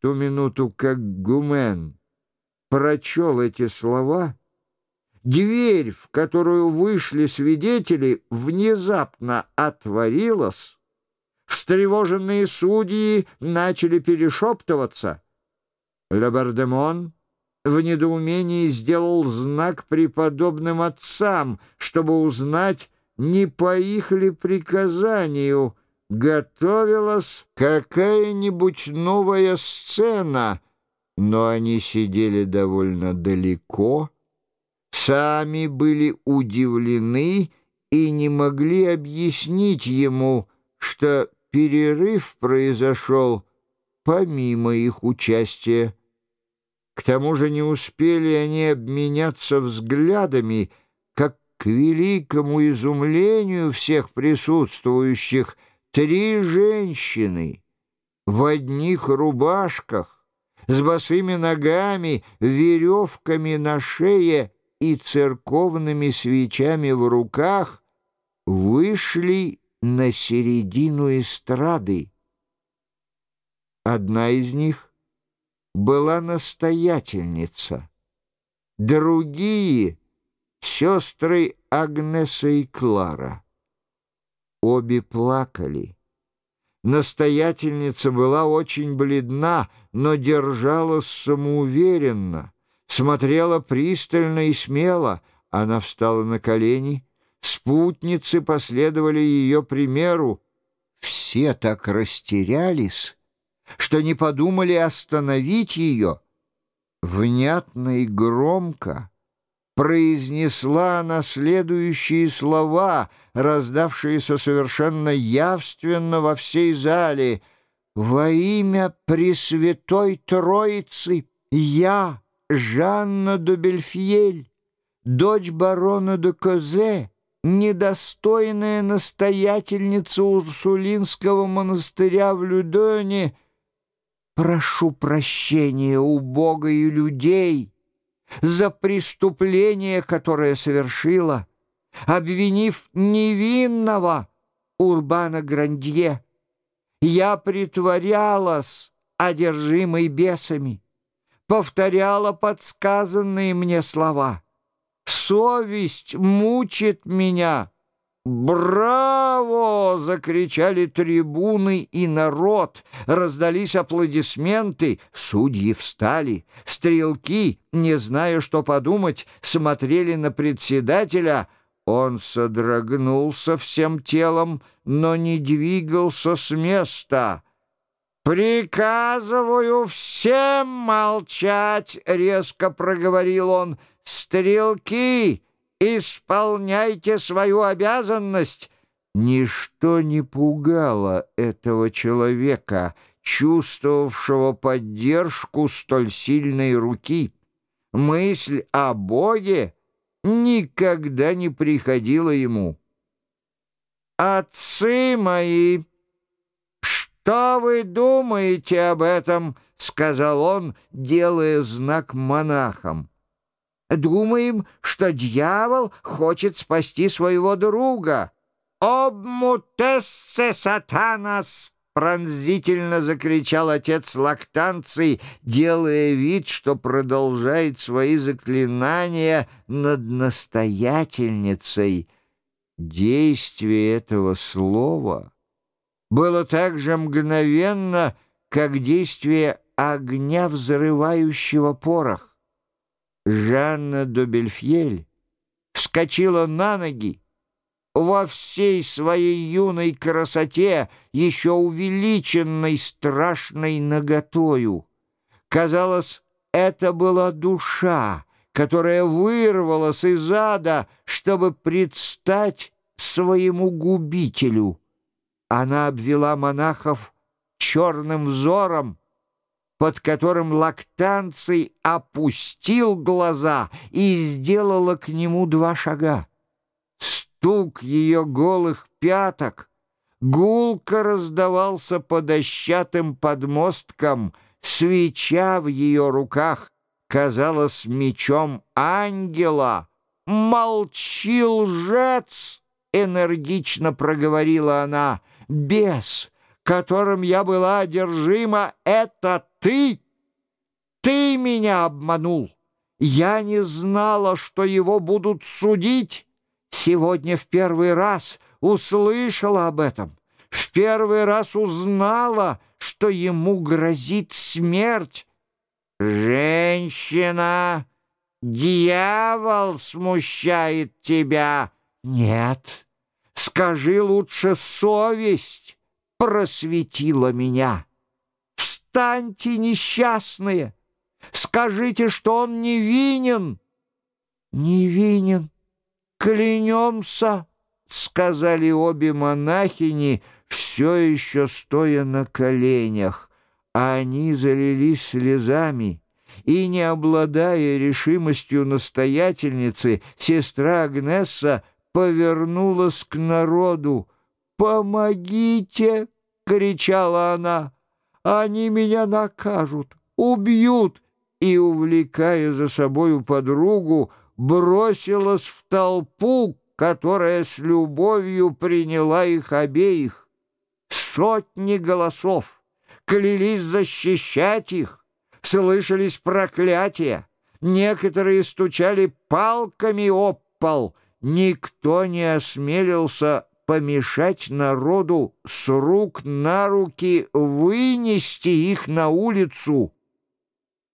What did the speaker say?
ту минуту, как Гумен прочел эти слова, дверь, в которую вышли свидетели, внезапно отворилась, встревоженные судьи начали перешептываться. Лебардемон в недоумении сделал знак преподобным отцам, чтобы узнать, не по их ли приказанию готовилась какая-нибудь новая сцена, но они сидели довольно далеко, сами были удивлены и не могли объяснить ему, что перерыв произошел помимо их участия. К тому же не успели они обменяться взглядами, как к великому изумлению всех присутствующих три женщины в одних рубашках, с босыми ногами, веревками на шее и церковными свечами в руках вышли на середину эстрады. Одна из них была настоятельница, другие — сестры Агнеса и Клара. Обе плакали. Настоятельница была очень бледна, но держалась самоуверенно, смотрела пристально и смело. Она встала на колени, спутницы последовали ее примеру. Все так растерялись, что не подумали остановить ее. Внятно и громко произнесла она следующие слова, раздавшиеся совершенно явственно во всей зале. «Во имя Пресвятой Троицы я, Жанна де дочь барона де Козе, недостойная настоятельница Урсулинского монастыря в Людоне, Прошу прощения у Бога и людей за преступление, которое совершила, обвинив невинного Урбана Грандье. Я притворялась одержимой бесами, повторяла подсказанные мне слова. Совесть мучит меня, «Браво!» — закричали трибуны и народ. Раздались аплодисменты, судьи встали. Стрелки, не зная, что подумать, смотрели на председателя. Он содрогнулся всем телом, но не двигался с места. «Приказываю всем молчать!» — резко проговорил он. «Стрелки!» Исполняйте свою обязанность». Ничто не пугало этого человека, чувствовавшего поддержку столь сильной руки. Мысль о Боге никогда не приходила ему. «Отцы мои, что вы думаете об этом?» — сказал он, делая знак монахам. Думаем, что дьявол хочет спасти своего друга. «Обмутессе сатанас!» — пронзительно закричал отец лактанций, делая вид, что продолжает свои заклинания над настоятельницей. Действие этого слова было так же мгновенно, как действие огня, взрывающего порох. Жанна де Бельфьель вскочила на ноги, во всей своей юной красоте, еще увеличенной страшной наготою. Казалось, это была душа, которая вырвалась из ада, чтобы предстать своему губителю. Она обвела монахов черным взором, под которым лактанций опустил глаза и сделала к нему два шага. Стук ее голых пяток гулко раздавался по дощатым подмосткам, свеча в ее руках казалась мечом ангела. «Молчи, лжец!» — энергично проговорила она. «Бес, которым я была одержима, это ты, ты меня обманул. Я не знала, что его будут судить. Сегодня в первый раз услышала об этом. В первый раз узнала, что ему грозит смерть. Женщина, дьявол смущает тебя. Нет, скажи лучше совесть просветила меня. Встаньте, несчастные, скажите, что он невинен. Невинен, клянемся, сказали обе монахини, все еще стоя на коленях, а они залились слезами. И, не обладая решимостью настоятельницы, сестра Агнесса повернулась к народу. «Помогите!» — кричала она. «Они меня накажут, убьют!» И, увлекая за собою подругу, бросилась в толпу, которая с любовью приняла их обеих. Сотни голосов клялись защищать их, слышались проклятия, некоторые стучали палками об пол, никто не осмелился помешать народу с рук на руки вынести их на улицу,